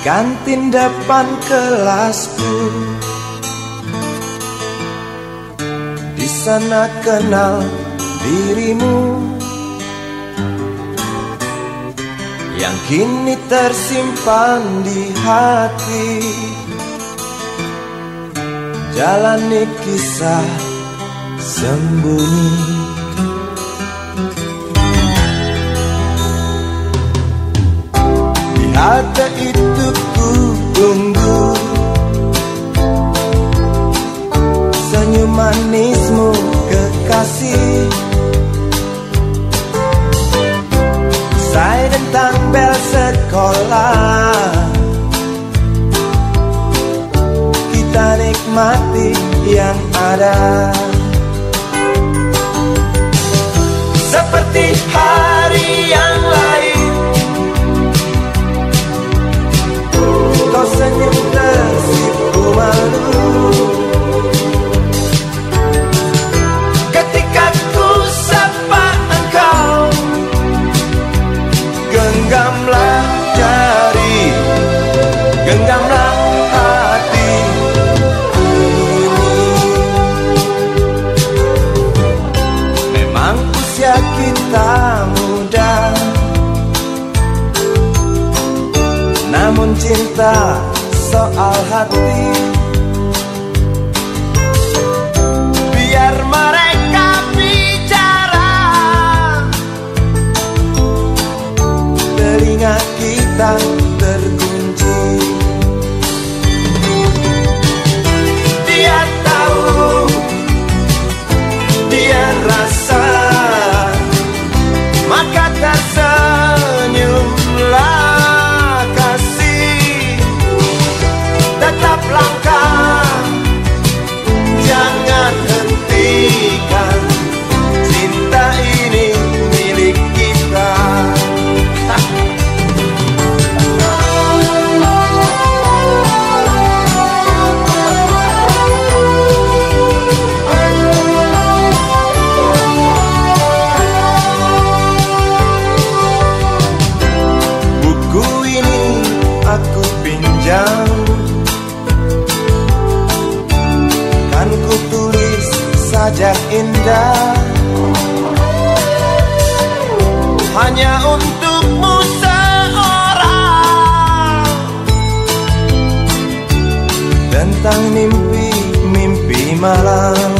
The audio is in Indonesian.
kantin depan kelasku. Di sana kenal dirimu. Yang kini tersimpan di hati. Jalani kisah sembunyi. Ada itu manismu kekasih. Saya tentang bel sekolah. Kita nikmati yang ada. Seperti hari yang lain Namun cinta soal hati. Biar mereka aku pinjam. Kan ku tulis sajak indah. Hanya untukmu seorang. Tentang mimpi-mimpi malam